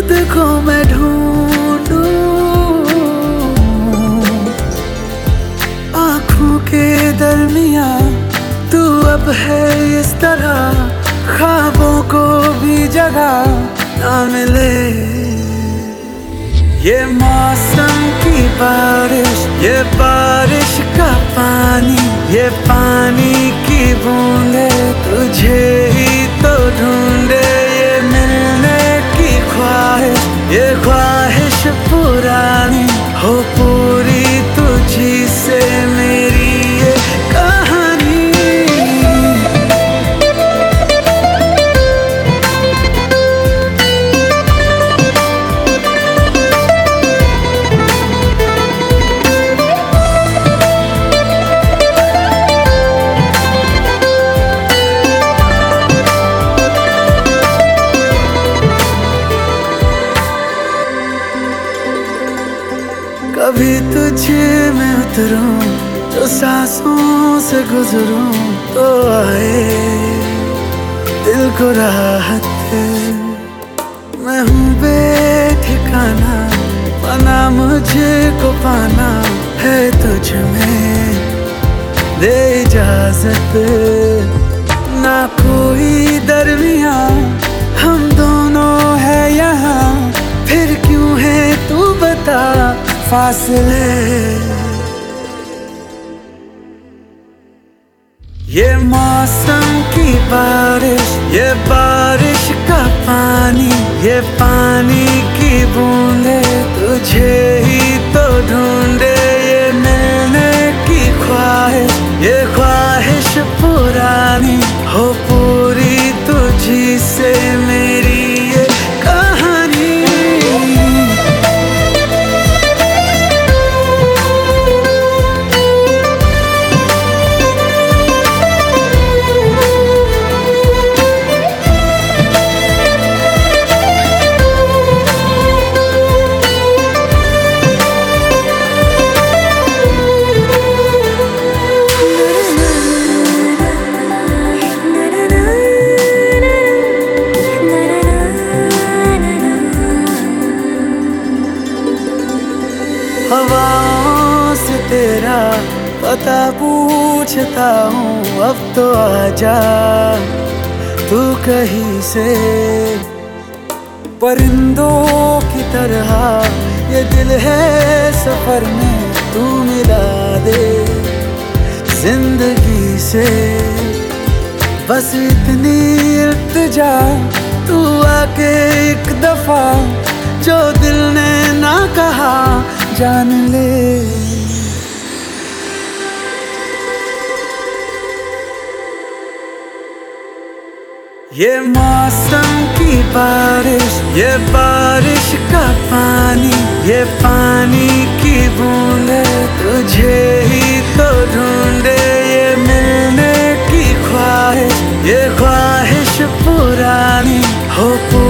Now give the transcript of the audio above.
खुद को मैं ढूंढू। आँखों के दरमिया तू अब है इस तरह, ख्वाबों को भी जगा ना मिले ये मौसम की बारिश, ये बारिश का पानी, ये पानी की बूंदे, तुझे ही तो ढूंढ कभी तुझे मैं उतरूं, जो सांसों से गुजरूं तो आए। दिल को राहत मैं हूँ बेठिकाना पाना मुझे को पाना है तुझ में। दे इजाज़त, ना कोई फासले। ये मौसम की बारिश, ये बारिश का पानी, ये पानी की बूंदे, तुझे ही तो ढूंढे ये मिलने की ख्वाहिश, ये ख्वाहिश पुरानी हो पूरी। तेरा पता पूछता हूँ, अब तो आजा। तू कहीं से? परिंदों की तरह ये दिल है सफ़र में, तू मिला दे ज़िंदगी से। बस इतनी इल्तिजा, तू आके एक दफ़ा, जो दिल ने ना कहा, जान ले। ये मौसम की बारिश, ये बारिश का पानी, ये पानी की बूंदे तुझे ही तो ढूंढे, ये मिलने की ख्वाहिश, ये ख्वाहिश पुरानी हो पूरी तुझी से मेरी